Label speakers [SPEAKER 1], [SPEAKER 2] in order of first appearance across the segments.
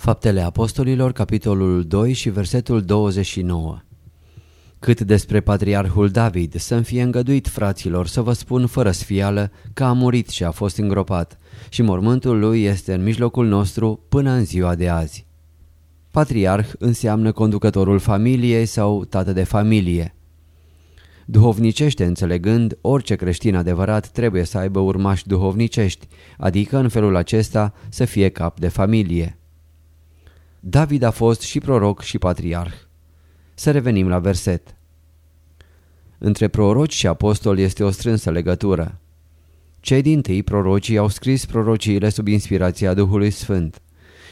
[SPEAKER 1] Faptele Apostolilor, capitolul 2 și versetul 29 Cât despre patriarhul David, să-mi fie îngăduit, fraților, să vă spun fără sfială că a murit și a fost îngropat și mormântul lui este în mijlocul nostru până în ziua de azi. Patriarh înseamnă conducătorul familiei sau tată de familie. Duhovnicește înțelegând, orice creștin adevărat trebuie să aibă urmași duhovnicești, adică în felul acesta să fie cap de familie. David a fost și proroc și patriarh. Să revenim la verset. Între proroci și apostoli este o strânsă legătură. Cei din tâi prorocii au scris prorociile sub inspirația Duhului Sfânt.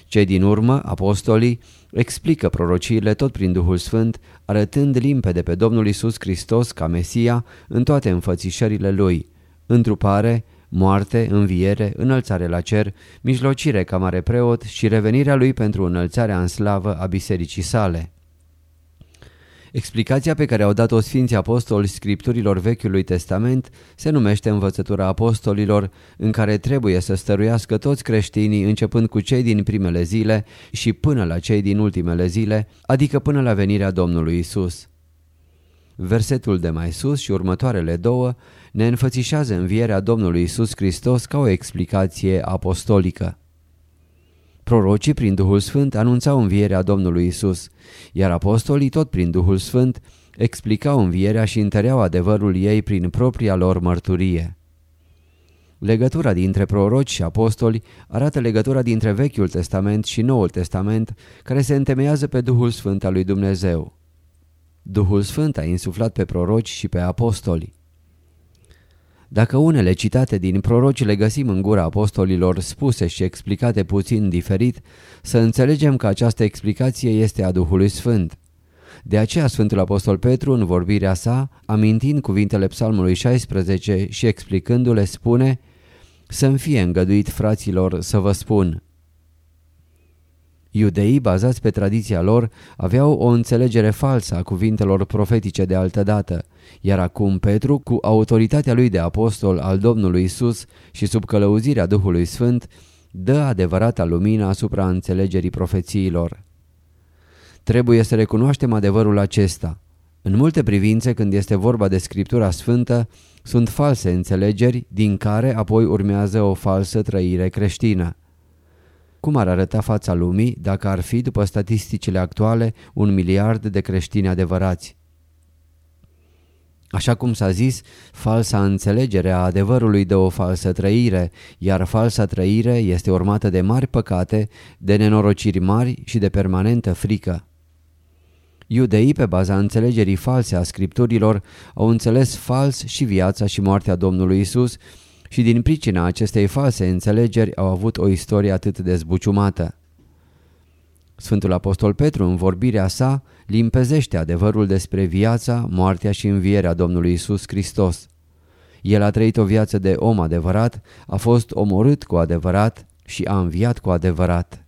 [SPEAKER 1] Cei din urmă, apostolii, explică prorociile tot prin Duhul Sfânt, arătând limpede pe Domnul Isus Hristos ca Mesia în toate înfățișările Lui, întrupare, moarte, înviere, înălțare la cer, mijlocire ca mare preot și revenirea Lui pentru înălțarea în slavă a bisericii sale. Explicația pe care au dat-o Sfinții Apostoli Scripturilor Vechiului Testament se numește învățătura apostolilor, în care trebuie să stăruiască toți creștinii începând cu cei din primele zile și până la cei din ultimele zile, adică până la venirea Domnului Isus. Versetul de mai sus și următoarele două ne înfățișează învierea Domnului Isus Hristos ca o explicație apostolică. Prorocii prin Duhul Sfânt anunțau învierea Domnului Isus, iar apostolii tot prin Duhul Sfânt explicau învierea și întăreau adevărul ei prin propria lor mărturie. Legătura dintre proroci și apostoli arată legătura dintre Vechiul Testament și Noul Testament care se întemeiază pe Duhul Sfânt al lui Dumnezeu. Duhul Sfânt a insuflat pe proroci și pe apostoli. Dacă unele citate din proroci le găsim în gura apostolilor spuse și explicate puțin diferit, să înțelegem că această explicație este a Duhului Sfânt. De aceea Sfântul Apostol Petru, în vorbirea sa, amintind cuvintele psalmului 16 și explicându-le, spune Să-mi fie îngăduit, fraților, să vă spun – Iudeii, bazați pe tradiția lor, aveau o înțelegere falsă a cuvintelor profetice de altădată, iar acum Petru, cu autoritatea lui de apostol al Domnului Isus și sub călăuzirea Duhului Sfânt, dă adevărata lumină asupra înțelegerii profețiilor. Trebuie să recunoaștem adevărul acesta. În multe privințe, când este vorba de Scriptura Sfântă, sunt false înțelegeri, din care apoi urmează o falsă trăire creștină. Cum ar arăta fața lumii dacă ar fi, după statisticile actuale, un miliard de creștini adevărați? Așa cum s-a zis, falsa înțelegere a adevărului de o falsă trăire, iar falsa trăire este urmată de mari păcate, de nenorociri mari și de permanentă frică. Iudeii, pe baza înțelegerii false a scripturilor, au înțeles fals și viața și moartea Domnului Isus și din pricina acestei false înțelegeri au avut o istorie atât de zbuciumată. Sfântul Apostol Petru, în vorbirea sa, limpezește adevărul despre viața, moartea și învierea Domnului Isus Hristos. El a trăit o viață de om adevărat, a fost omorât cu adevărat și a înviat cu adevărat.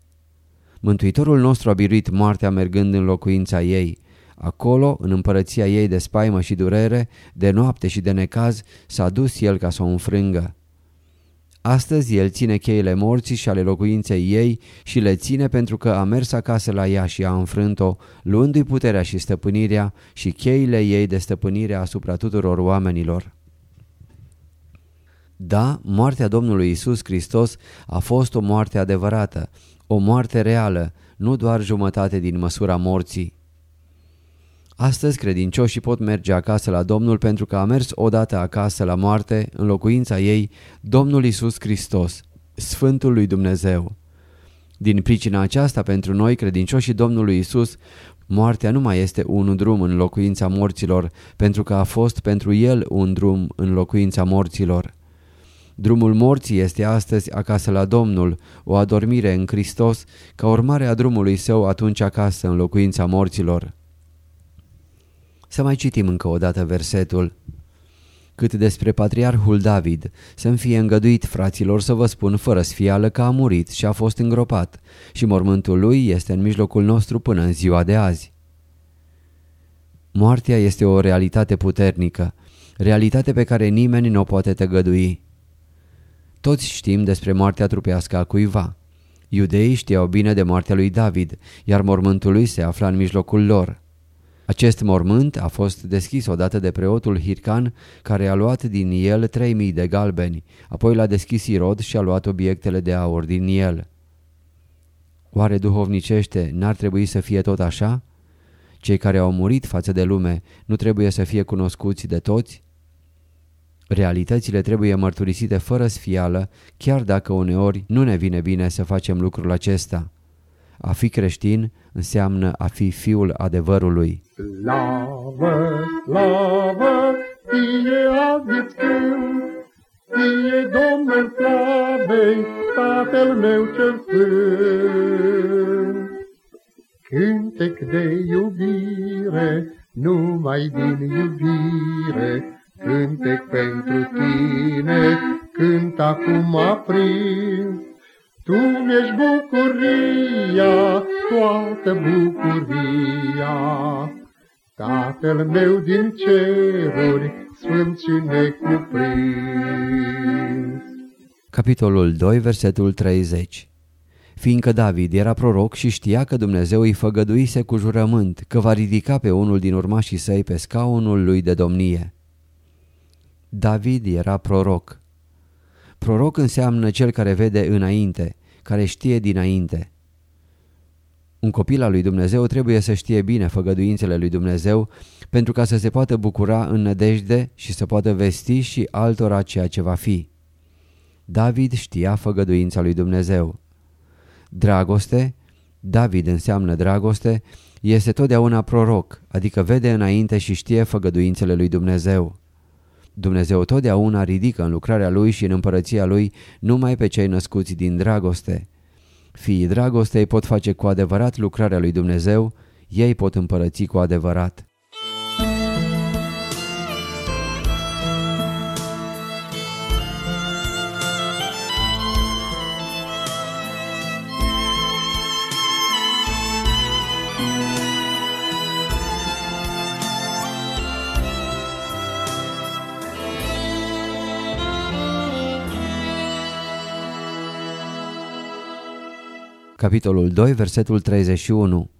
[SPEAKER 1] Mântuitorul nostru a biruit moartea mergând în locuința ei. Acolo, în împărăția ei de spaimă și durere, de noapte și de necaz, s-a dus el ca să o înfrângă. Astăzi el ține cheile morții și ale locuinței ei și le ține pentru că a mers acasă la ea și a înfrânt-o, luându-i puterea și stăpânirea și cheile ei de stăpânire asupra tuturor oamenilor. Da, moartea Domnului Isus Hristos a fost o moarte adevărată, o moarte reală, nu doar jumătate din măsura morții. Astăzi credincioșii pot merge acasă la Domnul pentru că a mers odată acasă la moarte, în locuința ei, Domnul Isus Hristos, Sfântul lui Dumnezeu. Din pricina aceasta, pentru noi, credincioșii Domnului Isus, moartea nu mai este un drum în locuința morților, pentru că a fost pentru El un drum în locuința morților. Drumul morții este astăzi acasă la Domnul, o adormire în Hristos, ca urmare a drumului său atunci acasă în locuința morților. Să mai citim încă o dată versetul. Cât despre patriarhul David, să-mi fie îngăduit fraților să vă spun fără sfială că a murit și a fost îngropat și mormântul lui este în mijlocul nostru până în ziua de azi. Moartea este o realitate puternică, realitate pe care nimeni nu o poate tăgădui. Toți știm despre moartea trupească a cuiva. Iudeii știau bine de moartea lui David, iar mormântul lui se afla în mijlocul lor. Acest mormânt a fost deschis odată de preotul Hircan, care a luat din el 3000 de galbeni, apoi l-a deschis Irod și a luat obiectele de aur din el. Oare duhovnicește n-ar trebui să fie tot așa? Cei care au murit față de lume nu trebuie să fie cunoscuți de toți? Realitățile trebuie mărturisite fără sfială, chiar dacă uneori nu ne vine bine să facem lucrul acesta. A fi creștin înseamnă a fi fiul adevărului.
[SPEAKER 2] Slavă, slavă, fie azi fie Domnul slavei, Tatăl meu cel sfânt. Cântec de iubire, numai din iubire, cântec pentru tine, cânt acum aprins. Tu mi-ești bucuria, toată bucuria. Tatăl meu din ceruri, sfânt și necuprins.
[SPEAKER 1] Capitolul 2, versetul 30 Fiindcă David era proroc și știa că Dumnezeu îi făgăduise cu jurământ că va ridica pe unul din urmașii săi pe scaunul lui de domnie. David era proroc. Proroc înseamnă cel care vede înainte, care știe dinainte. Un copil al lui Dumnezeu trebuie să știe bine făgăduințele lui Dumnezeu pentru ca să se poată bucura în nădejde și să poată vesti și altora ceea ce va fi. David știa făgăduința lui Dumnezeu. Dragoste, David înseamnă dragoste, este totdeauna proroc, adică vede înainte și știe făgăduințele lui Dumnezeu. Dumnezeu totdeauna ridică în lucrarea Lui și în împărăția Lui numai pe cei născuți din dragoste. Fiii dragostei pot face cu adevărat lucrarea lui Dumnezeu, ei pot împărăți cu adevărat. Capitolul 2, versetul 31.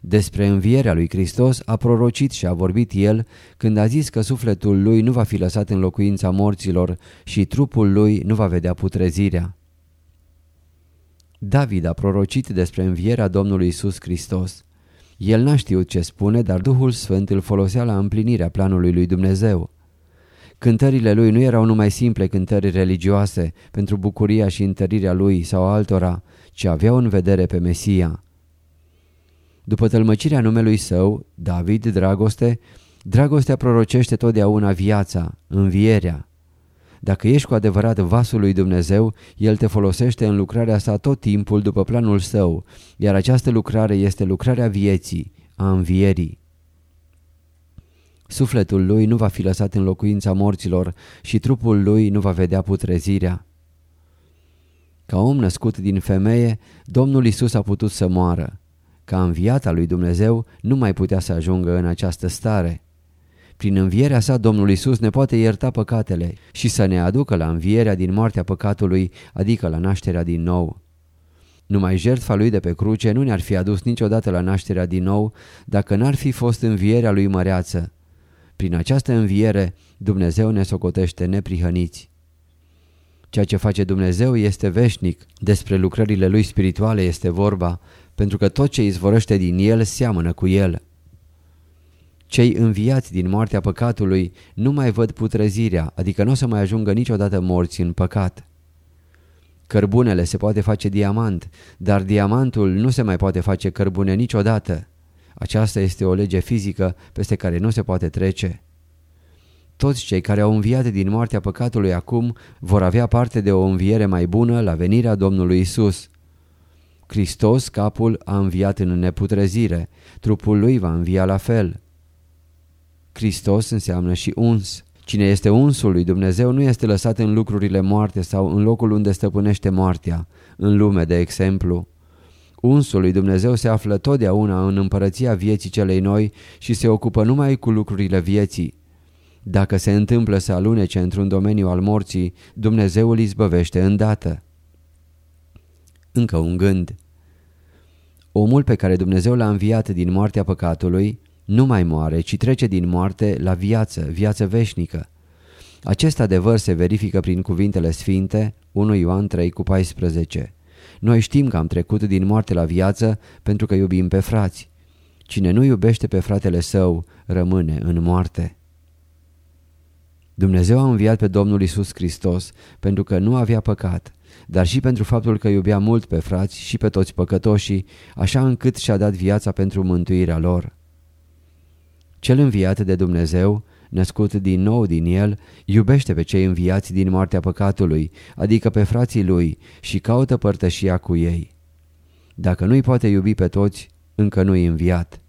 [SPEAKER 1] Despre învierea lui Hristos a prorocit și a vorbit el când a zis că sufletul lui nu va fi lăsat în locuința morților și trupul lui nu va vedea putrezirea. David a prorocit despre învierea Domnului Isus Hristos. El n-a știut ce spune, dar Duhul Sfânt îl folosea la împlinirea planului lui Dumnezeu. Cântările lui nu erau numai simple cântări religioase pentru bucuria și întărirea lui sau altora, ci aveau în vedere pe Mesia. După tălmăcirea numelui său, David, dragoste, dragostea prorocește totdeauna viața, învierea. Dacă ești cu adevărat vasul lui Dumnezeu, El te folosește în lucrarea sa tot timpul după planul său, iar această lucrare este lucrarea vieții, a învierii. Sufletul lui nu va fi lăsat în locuința morților și trupul lui nu va vedea putrezirea. Ca om născut din femeie, Domnul Isus a putut să moară. Ca înviata lui Dumnezeu nu mai putea să ajungă în această stare. Prin învierea sa, Domnul Isus ne poate ierta păcatele și să ne aducă la învierea din moartea păcatului, adică la nașterea din nou. Numai jertfa lui de pe cruce nu ne-ar fi adus niciodată la nașterea din nou dacă n-ar fi fost învierea lui măreață. Prin această înviere, Dumnezeu ne socotește neprihăniți. Ceea ce face Dumnezeu este veșnic, despre lucrările Lui spirituale este vorba, pentru că tot ce izvorăște din el seamănă cu el. Cei înviați din moartea păcatului nu mai văd putrezirea, adică nu o să mai ajungă niciodată morți în păcat. Cărbunele se poate face diamant, dar diamantul nu se mai poate face cărbune niciodată. Aceasta este o lege fizică peste care nu se poate trece. Toți cei care au înviat din moartea păcatului acum vor avea parte de o înviere mai bună la venirea Domnului Isus. Hristos, capul, a înviat în neputrezire, trupul lui va învia la fel. Hristos înseamnă și uns. Cine este unsul lui Dumnezeu nu este lăsat în lucrurile moarte sau în locul unde stăpânește moartea, în lume de exemplu. Unsul lui Dumnezeu se află totdeauna în împărăția vieții celei noi și se ocupă numai cu lucrurile vieții. Dacă se întâmplă să alunece într-un domeniu al morții, Dumnezeu îl izbăvește îndată. Încă un gând. Omul pe care Dumnezeu l-a înviat din moartea păcatului nu mai moare, ci trece din moarte la viață, viață veșnică. Acest adevăr se verifică prin cuvintele sfinte 1 Ioan 3 cu 14. Noi știm că am trecut din moarte la viață pentru că iubim pe frați. Cine nu iubește pe fratele său rămâne în moarte. Dumnezeu a înviat pe Domnul Isus Hristos pentru că nu avea păcat, dar și pentru faptul că iubea mult pe frați și pe toți păcătoșii, așa încât și-a dat viața pentru mântuirea lor. Cel înviat de Dumnezeu, născut din nou din el, iubește pe cei înviați din moartea păcatului, adică pe frații lui, și caută părtășia cu ei. Dacă nu-i poate iubi pe toți, încă nu-i înviat.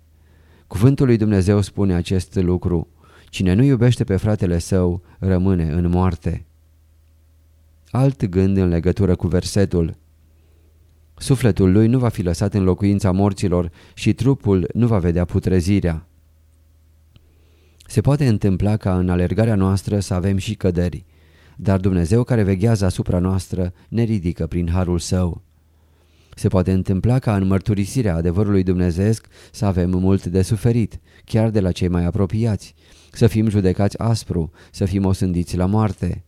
[SPEAKER 1] Cuvântul lui Dumnezeu spune acest lucru. Cine nu iubește pe fratele său, rămâne în moarte. Alt gând în legătură cu versetul. Sufletul lui nu va fi lăsat în locuința morților și trupul nu va vedea putrezirea. Se poate întâmpla ca în alergarea noastră să avem și căderi, dar Dumnezeu care veghează asupra noastră ne ridică prin harul său. Se poate întâmpla ca în mărturisirea adevărului dumnezeesc să avem mult de suferit, chiar de la cei mai apropiați, să fim judecați aspru, să fim osândiți la moarte.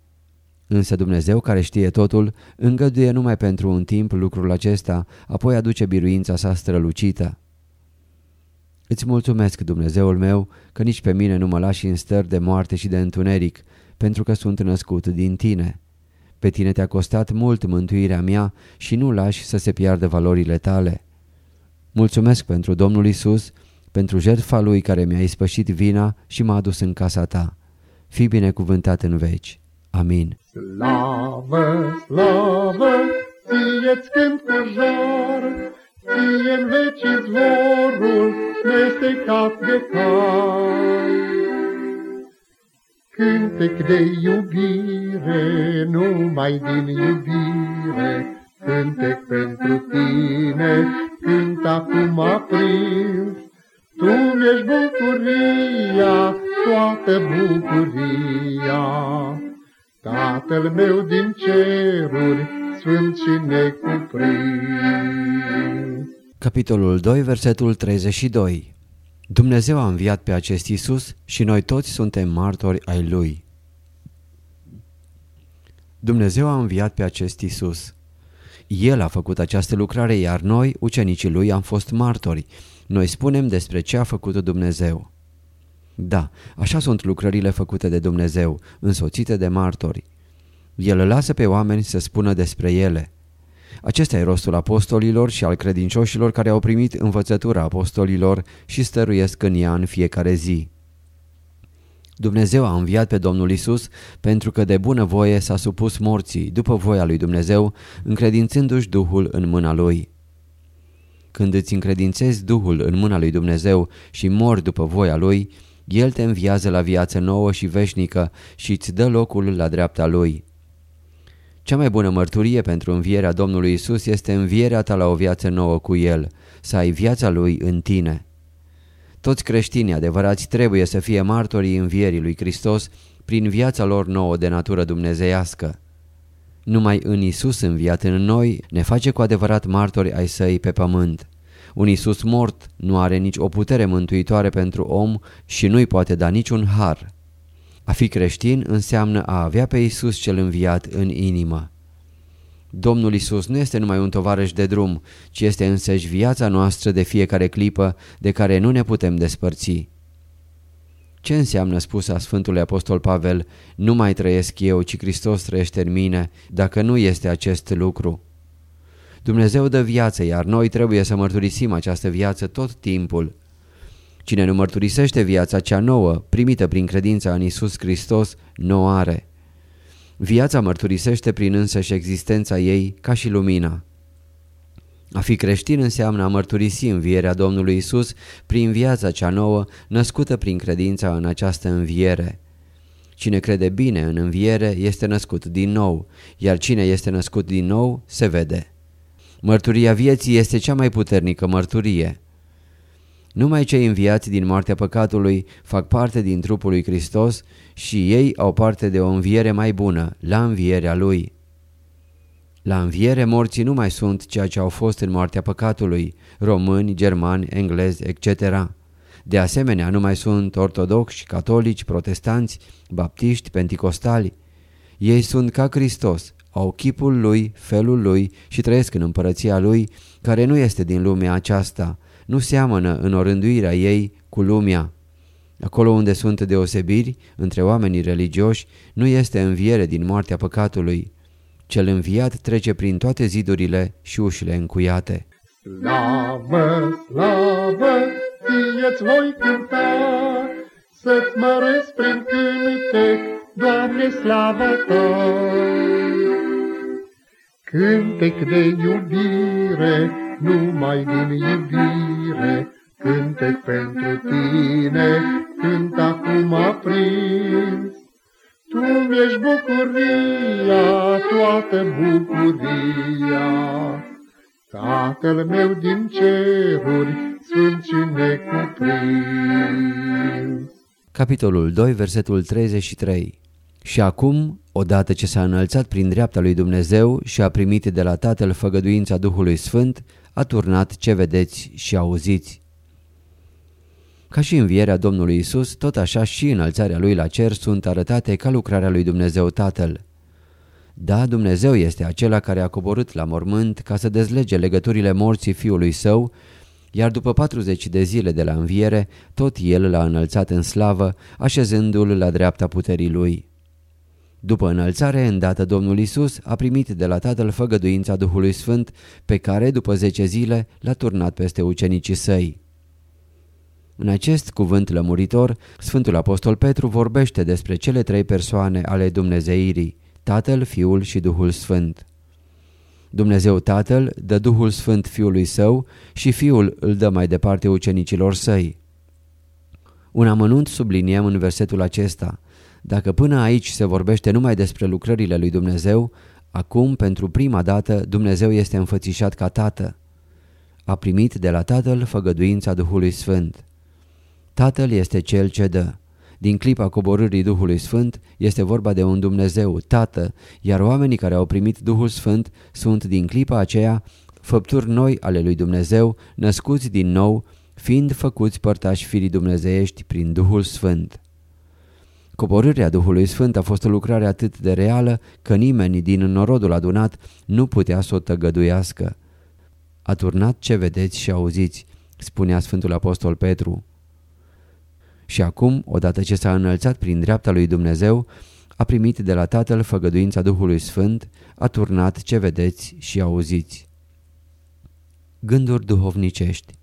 [SPEAKER 1] Însă Dumnezeu care știe totul, îngăduie numai pentru un timp lucrul acesta, apoi aduce biruința sa strălucită. Îți mulțumesc, Dumnezeul meu, că nici pe mine nu mă lași în stări de moarte și de întuneric, pentru că sunt născut din tine. Pe tine te-a costat mult mântuirea mea și nu lași să se piardă valorile tale. Mulțumesc pentru Domnul Isus, pentru jertfa Lui care mi-a ispășit vina și m-a adus în casa ta. Fii binecuvântat în veci. Amin.
[SPEAKER 2] Slavă, slavă, ție-ți cânt cu jor, ție în veci izvorul mestecat de cai. Cântec de iubire, numai din iubire, cântec pentru tine, cânt acum aprins. Tu mi-ești bucuria, toată bucuria. Tatăl meu din ceruri, sfânt și necuprins.
[SPEAKER 1] Capitolul 2, versetul 32 Dumnezeu a înviat pe acest Isus și noi toți suntem martori ai Lui. Dumnezeu a înviat pe acest Isus. El a făcut această lucrare, iar noi, ucenicii Lui, am fost martori. Noi spunem despre ce a făcut Dumnezeu. Da, așa sunt lucrările făcute de Dumnezeu, însoțite de martori. El lasă pe oameni să spună despre ele. Acesta e rostul apostolilor și al credincioșilor care au primit învățătura apostolilor și stăruiesc în ea în fiecare zi. Dumnezeu a înviat pe Domnul Isus pentru că de bună voie s-a supus morții după voia lui Dumnezeu, încredințându-și Duhul în mâna lui. Când îți încredințezi Duhul în mâna lui Dumnezeu și mori după voia lui, El te înviază la viață nouă și veșnică și îți dă locul la dreapta lui. Cea mai bună mărturie pentru învierea Domnului Isus este învierea ta la o viață nouă cu El, să ai viața Lui în tine. Toți creștinii adevărați trebuie să fie martorii învierii lui Hristos prin viața lor nouă de natură dumnezeiască. Numai în Isus înviat în noi ne face cu adevărat martori ai săi pe pământ. Un Isus mort nu are nici o putere mântuitoare pentru om și nu-i poate da niciun har. A fi creștin înseamnă a avea pe Isus cel înviat în inimă. Domnul Isus nu este numai un tovarăș de drum, ci este însăși viața noastră de fiecare clipă de care nu ne putem despărți. Ce înseamnă spusa Sfântului Apostol Pavel, nu mai trăiesc eu, ci Hristos trăiește în mine, dacă nu este acest lucru? Dumnezeu dă viață, iar noi trebuie să mărturisim această viață tot timpul. Cine nu mărturisește viața cea nouă, primită prin credința în Isus Hristos, nu are. Viața mărturisește prin însăși existența ei ca și lumina. A fi creștin înseamnă a mărturisi învierea Domnului Isus prin viața cea nouă, născută prin credința în această înviere. Cine crede bine în înviere este născut din nou, iar cine este născut din nou se vede. Mărturia vieții este cea mai puternică mărturie. Numai cei înviați din moartea păcatului fac parte din trupul lui Hristos și ei au parte de o înviere mai bună, la învierea Lui. La înviere morții nu mai sunt ceea ce au fost în moartea păcatului, români, germani, englezi, etc. De asemenea, nu mai sunt ortodoxi, catolici, protestanți, baptiști, penticostali. Ei sunt ca Hristos, au chipul Lui, felul Lui și trăiesc în împărăția Lui, care nu este din lumea aceasta, nu seamănă în orânduirea ei cu lumea. Acolo unde sunt deosebiri între oamenii religioși, nu este înviere din moartea păcatului. Cel înviat trece prin toate zidurile și ușile încuiate.
[SPEAKER 2] Slavă, slavă, ție-ți voi cânta, Să-ți măresc prin cântec, Doamne, slavă Ta. Cântec de iubire, numai din iubire, Cântec pentru tine, cânt acum aprins. Tu mi-ești bucuria, toată bucuria. Tatăl meu din ceruri, sunt și necuprins.
[SPEAKER 1] Capitolul 2, versetul 33 Și acum, odată ce s-a înălțat prin dreapta lui Dumnezeu și a primit de la Tatăl făgăduința Duhului Sfânt, a turnat ce vedeți și auziți. Ca și învierea Domnului Isus, tot așa și înălțarea Lui la cer sunt arătate ca lucrarea lui Dumnezeu Tatăl. Da, Dumnezeu este acela care a coborât la mormânt ca să dezlege legăturile morții Fiului Său, iar după 40 de zile de la înviere, tot El l-a înălțat în slavă, așezându-L la dreapta puterii Lui. După înălțare, îndată Domnul Isus a primit de la Tatăl făgăduința Duhului Sfânt, pe care, după 10 zile, l-a turnat peste ucenicii săi. În acest cuvânt lămuritor, Sfântul Apostol Petru vorbește despre cele trei persoane ale Dumnezeirii, Tatăl, Fiul și Duhul Sfânt. Dumnezeu Tatăl dă Duhul Sfânt Fiului Său și Fiul îl dă mai departe ucenicilor săi. Un amănunt subliniem în versetul acesta. Dacă până aici se vorbește numai despre lucrările lui Dumnezeu, acum, pentru prima dată, Dumnezeu este înfățișat ca Tată. A primit de la Tatăl făgăduința Duhului Sfânt. Tatăl este Cel ce dă. Din clipa coborârii Duhului Sfânt este vorba de un Dumnezeu, Tată, iar oamenii care au primit Duhul Sfânt sunt din clipa aceea făpturi noi ale lui Dumnezeu, născuți din nou, fiind făcuți părtași firii dumnezeiești prin Duhul Sfânt. Coborârea Duhului Sfânt a fost o lucrare atât de reală că nimeni din norodul adunat nu putea să o tăgăduiască. A turnat ce vedeți și auziți, spunea Sfântul Apostol Petru. Și acum, odată ce s-a înălțat prin dreapta lui Dumnezeu, a primit de la Tatăl făgăduința Duhului Sfânt, a turnat ce vedeți și auziți. Gânduri duhovnicești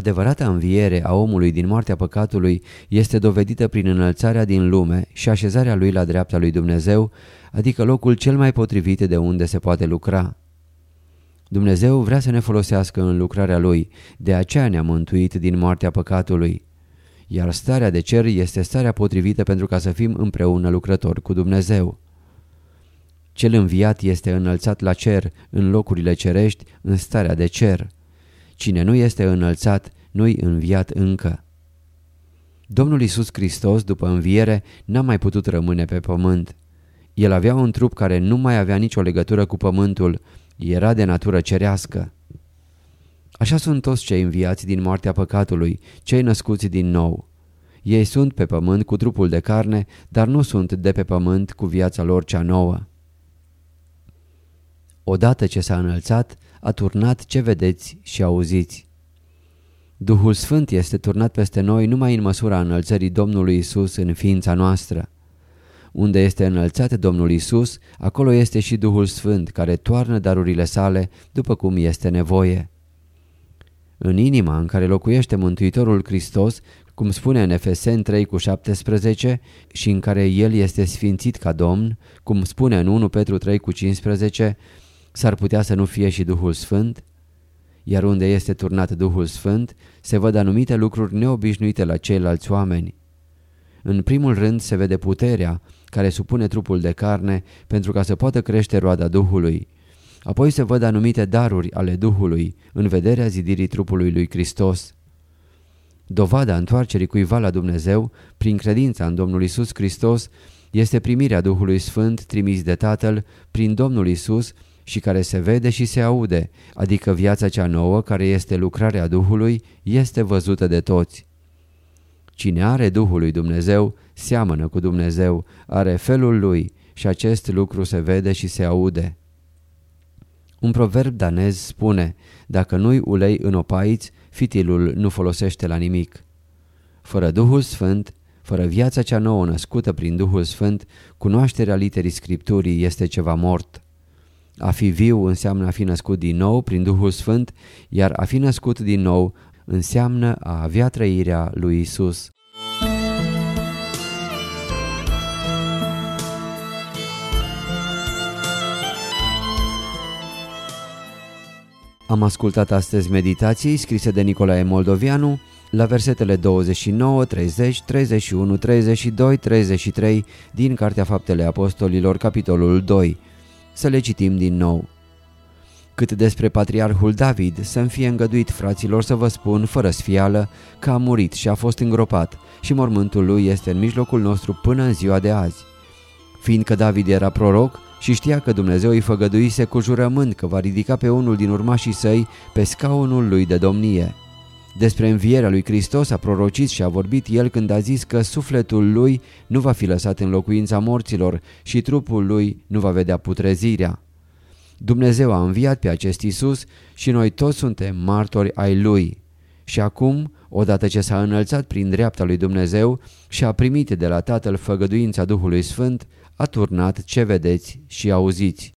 [SPEAKER 1] Adevărata înviere a omului din moartea păcatului este dovedită prin înălțarea din lume și așezarea lui la dreapta lui Dumnezeu, adică locul cel mai potrivit de unde se poate lucra. Dumnezeu vrea să ne folosească în lucrarea Lui, de aceea ne-a mântuit din moartea păcatului iar starea de cer este starea potrivită pentru ca să fim împreună lucrători cu Dumnezeu. Cel înviat este înălțat la cer, în locurile cerești, în starea de cer. Cine nu este înălțat, nu-i înviat încă. Domnul Isus Hristos, după înviere, n-a mai putut rămâne pe pământ. El avea un trup care nu mai avea nicio legătură cu pământul, era de natură cerească. Așa sunt toți cei înviați din moartea păcatului, cei născuți din nou. Ei sunt pe pământ cu trupul de carne, dar nu sunt de pe pământ cu viața lor cea nouă. Odată ce s-a înălțat, a turnat ce vedeți și auziți. Duhul Sfânt este turnat peste noi numai în măsura înălțării Domnului Isus în ființa noastră. Unde este înălțat Domnul Isus, acolo este și Duhul Sfânt care toarnă darurile sale după cum este nevoie. În inima în care locuiește Mântuitorul Hristos, cum spune în Efeseni 3 cu 17 și în care El este sfințit ca Domn, cum spune în 1 Petru 3 cu 15, s-ar putea să nu fie și Duhul Sfânt? Iar unde este turnat Duhul Sfânt, se văd anumite lucruri neobișnuite la ceilalți oameni. În primul rând se vede puterea care supune trupul de carne pentru ca să poată crește roada Duhului. Apoi se văd anumite daruri ale Duhului în vederea zidirii trupului lui Hristos. Dovada întoarcerii cuiva la Dumnezeu, prin credința în Domnul Isus Hristos, este primirea Duhului Sfânt trimis de Tatăl prin Domnul Isus și care se vede și se aude, adică viața cea nouă care este lucrarea Duhului, este văzută de toți. Cine are Duhul lui Dumnezeu, seamănă cu Dumnezeu, are felul lui și acest lucru se vede și se aude. Un proverb danez spune, dacă nu-i ulei în opaiți, fitilul nu folosește la nimic. Fără Duhul Sfânt, fără viața cea nouă născută prin Duhul Sfânt, cunoașterea literii Scripturii este ceva mort. A fi viu înseamnă a fi născut din nou prin Duhul Sfânt, iar a fi născut din nou înseamnă a avea trăirea lui Isus. Am ascultat astăzi meditații scrise de Nicolae Moldovianu la versetele 29, 30, 31, 32, 33 din Cartea Faptele Apostolilor, capitolul 2. Să le citim din nou. Cât despre patriarhul David, să-mi fie îngăduit fraților să vă spun, fără sfială, că a murit și a fost îngropat și mormântul lui este în mijlocul nostru până în ziua de azi. Fiindcă David era proroc, și știa că Dumnezeu îi făgăduise cu jurământ că va ridica pe unul din urmașii săi pe scaunul lui de domnie. Despre învierea lui Hristos a prorocit și a vorbit el când a zis că sufletul lui nu va fi lăsat în locuința morților și trupul lui nu va vedea putrezirea. Dumnezeu a înviat pe acest Isus și noi toți suntem martori ai lui. Și acum, odată ce s-a înălțat prin dreapta lui Dumnezeu și a primit de la Tatăl făgăduința Duhului Sfânt, a turnat ce vedeți și auziți.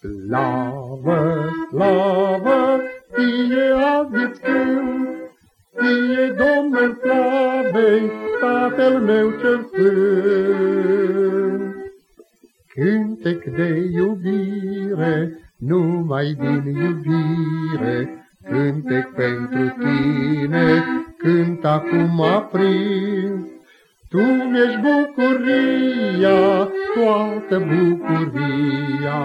[SPEAKER 2] Slavă, slavă, fie azi când, fie Domnul slavei, Tatăl meu cel sfânt. Cântec de iubire, numai din iubire, Cântec pentru tine, cânt acum aprins. Tu mi-ești bucuria, toată bucuria.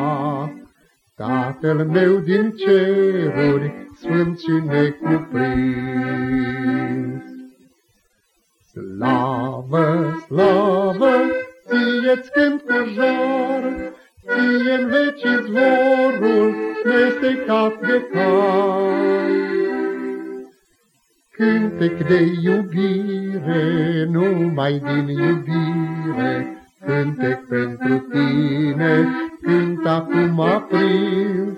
[SPEAKER 2] Tatăl meu din ceruri, sfânt și necuprins. Slavă, slavă, ție-ți cânt cu jar, ție în veci izvorul nestecat de cai. Cântec de iubire, numai din iubire, cântec pentru tine, cânt acum aprins.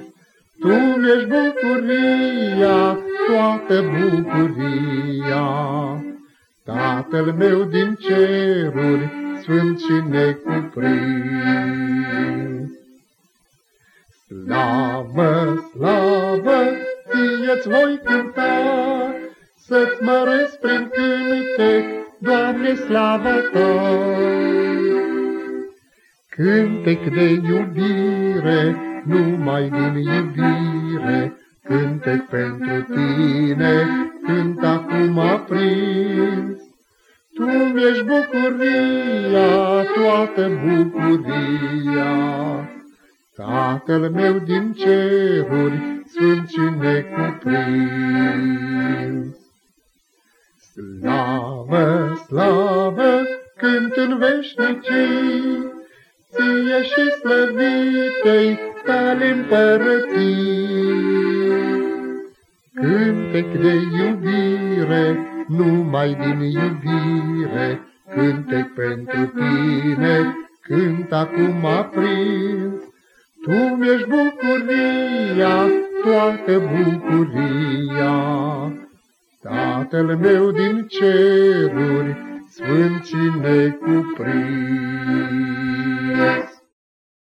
[SPEAKER 2] Tu mi-ești bucuria, toată bucuria. Tatăl meu din ceruri, sfânt și necuprins. Slavă, slavă, ție-ți voi cânta, Să-ți măresc prin cântec, Doamne, slavă Ta. Cântec de iubire, numai din iubire, Cântec pentru tine, cânt acum aprins. Tu mi-ești bucuria, toată bucuria. Tatăl meu din ceruri, sunt și necuprins. Slavă, slavă, cânt în veșnicii, Ție și slăvitei tale împărății. cântec de iubire, numai din iubire, cântec pentru tine, cânt acum aprins. Tu mi-ești bucuria, toată bucuria. Tatăl meu din ceruri, sfânt și necuprins.